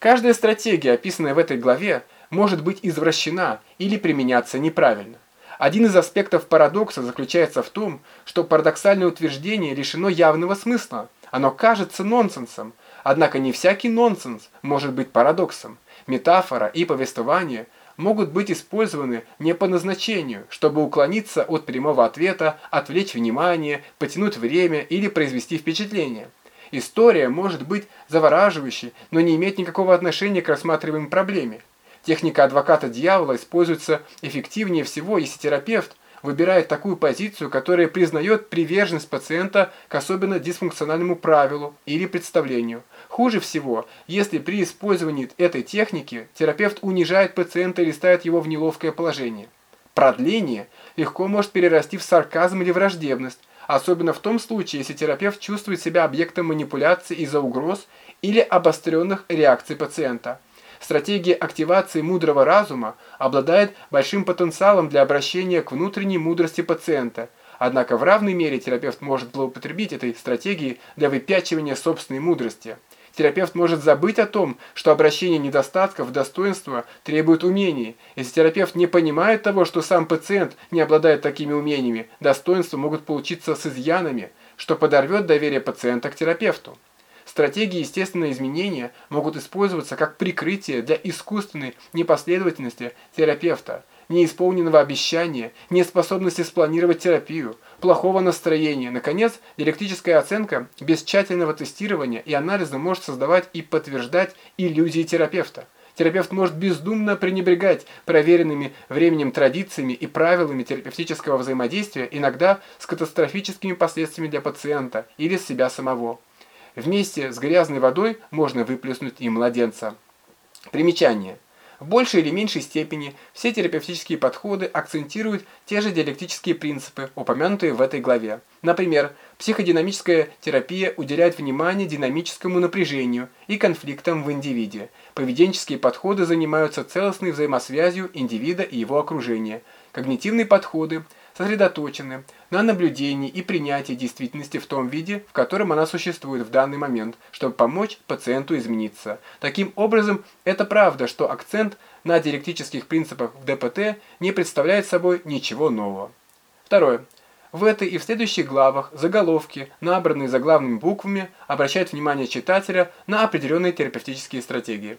Каждая стратегия, описанная в этой главе, может быть извращена или применяться неправильно. Один из аспектов парадокса заключается в том, что парадоксальное утверждение лишено явного смысла. Оно кажется нонсенсом, однако не всякий нонсенс может быть парадоксом. Метафора и повествование могут быть использованы не по назначению, чтобы уклониться от прямого ответа, отвлечь внимание, потянуть время или произвести впечатление. История может быть завораживающей, но не иметь никакого отношения к рассматриваемой проблеме. Техника адвоката дьявола используется эффективнее всего, если терапевт выбирает такую позицию, которая признает приверженность пациента к особенно дисфункциональному правилу или представлению. Хуже всего, если при использовании этой техники терапевт унижает пациента или ставит его в неловкое положение. Продление легко может перерасти в сарказм или враждебность, особенно в том случае, если терапевт чувствует себя объектом манипуляции из-за угроз или обостренных реакций пациента. Стратегия активации мудрого разума обладает большим потенциалом для обращения к внутренней мудрости пациента. Однако в равной мере терапевт может злоупотребить этой стратегией для выпячивания собственной мудрости. Терапевт может забыть о том, что обращение недостатков в достоинство требует умений. Если терапевт не понимает того, что сам пациент не обладает такими умениями, достоинства могут получиться с изъянами, что подорвет доверие пациента к терапевту. Стратегии естественного изменения могут использоваться как прикрытие для искусственной непоследовательности терапевта, неисполненного обещания, неспособности спланировать терапию, плохого настроения. Наконец, диалектическая оценка без тщательного тестирования и анализа может создавать и подтверждать иллюзии терапевта. Терапевт может бездумно пренебрегать проверенными временем традициями и правилами терапевтического взаимодействия, иногда с катастрофическими последствиями для пациента или себя самого. Вместе с грязной водой можно выплеснуть и младенца. Примечание. В большей или меньшей степени все терапевтические подходы акцентируют те же диалектические принципы, упомянутые в этой главе. Например, психодинамическая терапия уделяет внимание динамическому напряжению и конфликтам в индивиде. Поведенческие подходы занимаются целостной взаимосвязью индивида и его окружения. Когнитивные подходы – сосредоточены на наблюдении и принятии действительности в том виде, в котором она существует в данный момент, чтобы помочь пациенту измениться. Таким образом, это правда, что акцент на диалектических принципах в ДПТ не представляет собой ничего нового. Второе. В этой и в следующих главах заголовки, набранные заглавными буквами, обращают внимание читателя на определенные терапевтические стратегии.